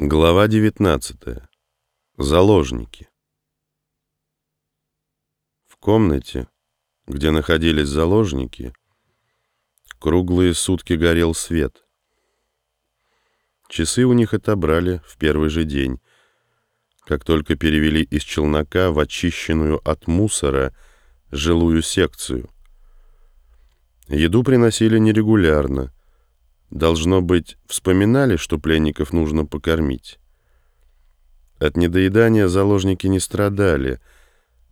Глава 19. Заложники. В комнате, где находились заложники, круглые сутки горел свет. Часы у них отобрали в первый же день, как только перевели из челнока в очищенную от мусора жилую секцию. Еду приносили нерегулярно — Должно быть, вспоминали, что пленников нужно покормить. От недоедания заложники не страдали,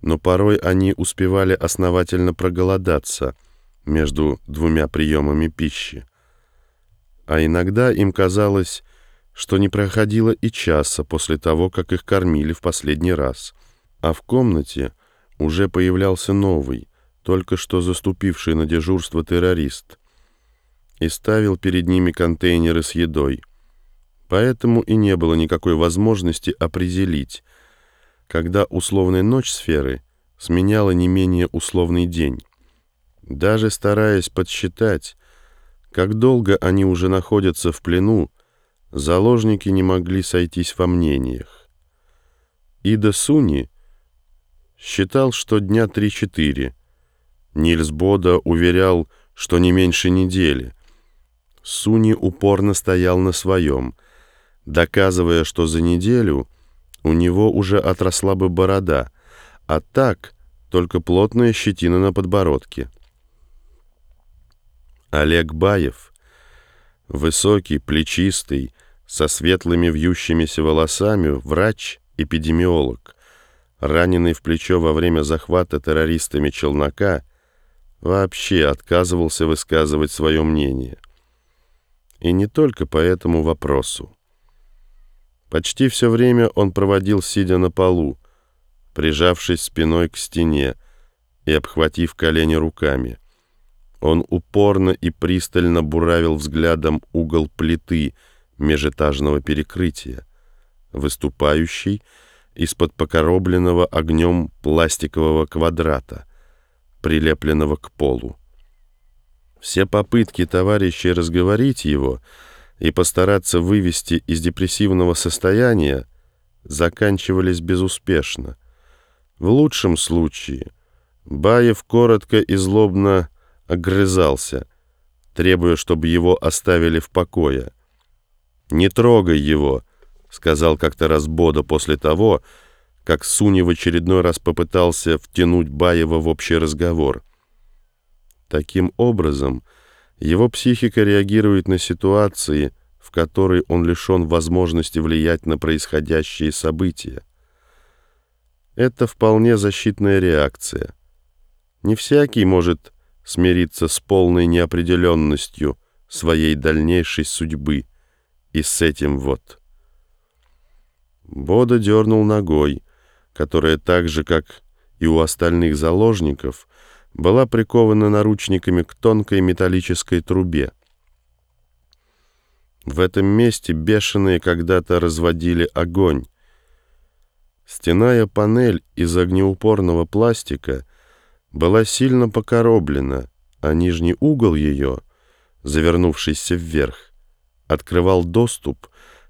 но порой они успевали основательно проголодаться между двумя приемами пищи. А иногда им казалось, что не проходило и часа после того, как их кормили в последний раз. А в комнате уже появлялся новый, только что заступивший на дежурство террорист — и ставил перед ними контейнеры с едой. Поэтому и не было никакой возможности определить, когда условная ночь сферы сменяла не менее условный день. Даже стараясь подсчитать, как долго они уже находятся в плену, заложники не могли сойтись во мнениях. Ида Суни считал, что дня три-четыре. Нильс Бода уверял, что не меньше недели. Суни упорно стоял на своем, доказывая, что за неделю у него уже отросла бы борода, а так только плотная щетина на подбородке. Олег Баев, высокий, плечистый, со светлыми вьющимися волосами, врач-эпидемиолог, раненый в плечо во время захвата террористами челнока, вообще отказывался высказывать свое мнение. И не только по этому вопросу. Почти все время он проводил, сидя на полу, прижавшись спиной к стене и обхватив колени руками. Он упорно и пристально буравил взглядом угол плиты межэтажного перекрытия, выступающий из-под покоробленного огнем пластикового квадрата, прилепленного к полу. Все попытки товарищей разговорить его и постараться вывести из депрессивного состояния заканчивались безуспешно. В лучшем случае Баев коротко и злобно огрызался, требуя, чтобы его оставили в покое. «Не трогай его», — сказал как-то раз Бода после того, как Суни в очередной раз попытался втянуть Баева в общий разговор. Таким образом, его психика реагирует на ситуации, в которой он лишен возможности влиять на происходящие события. Это вполне защитная реакция. Не всякий может смириться с полной неопределенностью своей дальнейшей судьбы, и с этим вот. Бода дернул ногой, которая так же, как и у остальных заложников, была прикована наручниками к тонкой металлической трубе. В этом месте бешеные когда-то разводили огонь. Стеная панель из огнеупорного пластика была сильно покороблена, а нижний угол ее, завернувшийся вверх, открывал доступ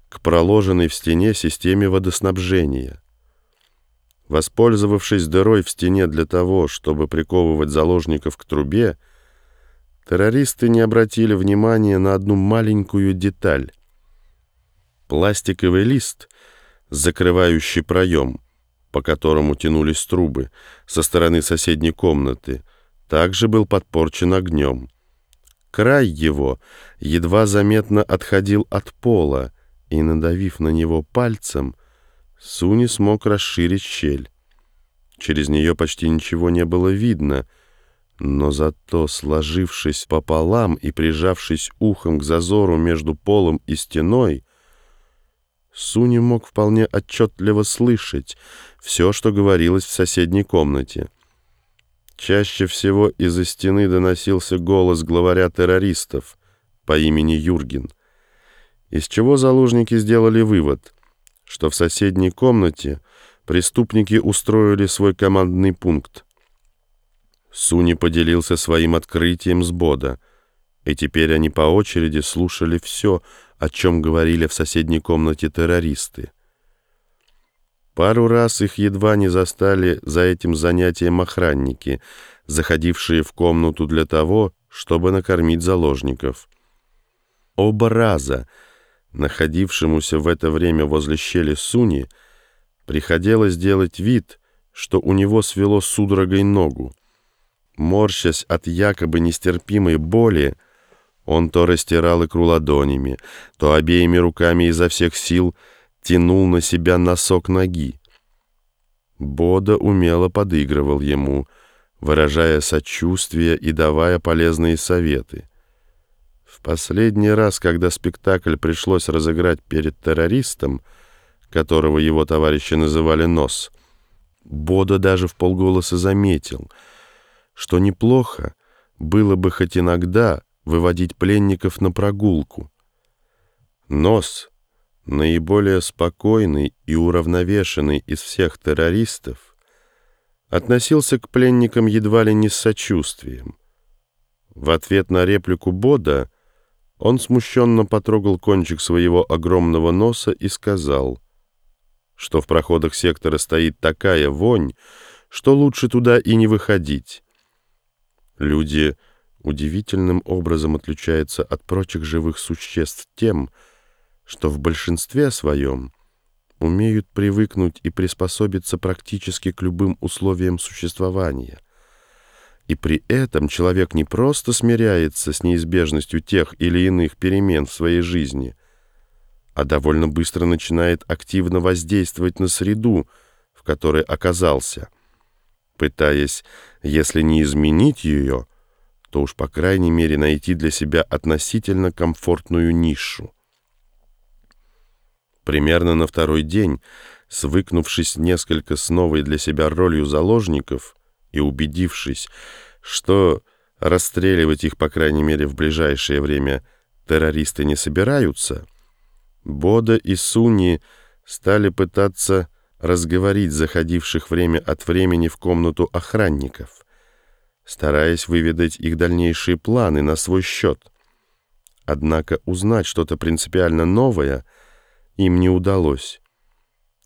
к проложенной в стене системе водоснабжения. Воспользовавшись дырой в стене для того, чтобы приковывать заложников к трубе, террористы не обратили внимания на одну маленькую деталь. Пластиковый лист, закрывающий проем, по которому тянулись трубы, со стороны соседней комнаты, также был подпорчен огнем. Край его едва заметно отходил от пола, и, надавив на него пальцем, Суни смог расширить щель. Через нее почти ничего не было видно, но зато, сложившись пополам и прижавшись ухом к зазору между полом и стеной, Суни мог вполне отчетливо слышать все, что говорилось в соседней комнате. Чаще всего из-за стены доносился голос главаря террористов по имени Юрген, из чего заложники сделали вывод — что в соседней комнате преступники устроили свой командный пункт. Суни поделился своим открытием с Бода, и теперь они по очереди слушали все, о чем говорили в соседней комнате террористы. Пару раз их едва не застали за этим занятием охранники, заходившие в комнату для того, чтобы накормить заложников. Оба раза находившемуся в это время возле щели Суни приходилось делать вид, что у него свело судорогой ногу. Морщась от якобы нестерпимой боли, он то растирал икру ладонями, то обеими руками изо всех сил тянул на себя носок ноги. Бода умело подыгрывал ему, выражая сочувствие и давая полезные советы. В последний раз, когда спектакль пришлось разыграть перед террористом, которого его товарищи называли «Нос», Бода даже в полголоса заметил, что неплохо было бы хоть иногда выводить пленников на прогулку. Нос, наиболее спокойный и уравновешенный из всех террористов, относился к пленникам едва ли не с сочувствием. В ответ на реплику Бода он смущенно потрогал кончик своего огромного носа и сказал, что в проходах сектора стоит такая вонь, что лучше туда и не выходить. Люди удивительным образом отличаются от прочих живых существ тем, что в большинстве своем умеют привыкнуть и приспособиться практически к любым условиям существования. И при этом человек не просто смиряется с неизбежностью тех или иных перемен в своей жизни, а довольно быстро начинает активно воздействовать на среду, в которой оказался, пытаясь, если не изменить ее, то уж по крайней мере найти для себя относительно комфортную нишу. Примерно на второй день, свыкнувшись несколько с новой для себя ролью заложников и убедившись, что расстреливать их, по крайней мере, в ближайшее время террористы не собираются, Бода и Суни стали пытаться разговорить заходивших время от времени в комнату охранников, стараясь выведать их дальнейшие планы на свой счет. Однако узнать что-то принципиально новое — им не удалось.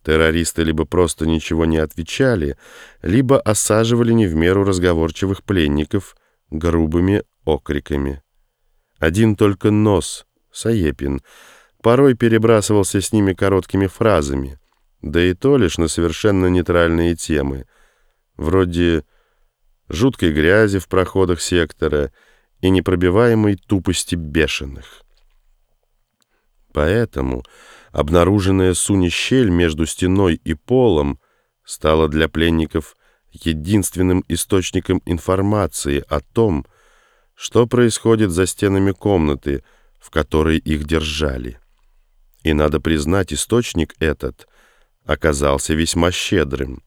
Террористы либо просто ничего не отвечали, либо осаживали не в меру разговорчивых пленников грубыми окриками. Один только нос, Саепин, порой перебрасывался с ними короткими фразами, да и то лишь на совершенно нейтральные темы, вроде жуткой грязи в проходах сектора и непробиваемой тупости бешеных. Поэтому обнаруженная Суни щель между стеной и полом стала для пленников единственным источником информации о том, что происходит за стенами комнаты, в которой их держали. И надо признать, источник этот оказался весьма щедрым.